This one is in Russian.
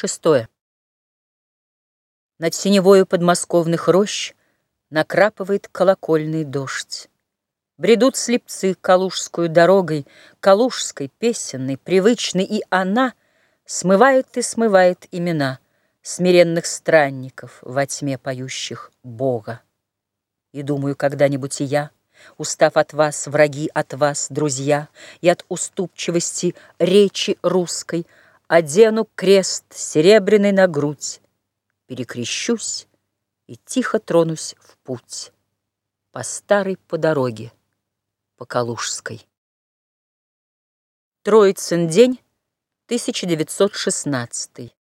Шестое. Над синевою подмосковных рощ Накрапывает колокольный дождь. Бредут слепцы калужскую дорогой, Калужской, песенной, привычной, И она смывает и смывает имена Смиренных странников во тьме поющих Бога. И думаю, когда-нибудь и я, Устав от вас, враги от вас, друзья, И от уступчивости речи русской, Одену крест серебряный на грудь, Перекрещусь и тихо тронусь в путь По старой по дороге, по Калужской. Троицын день, 1916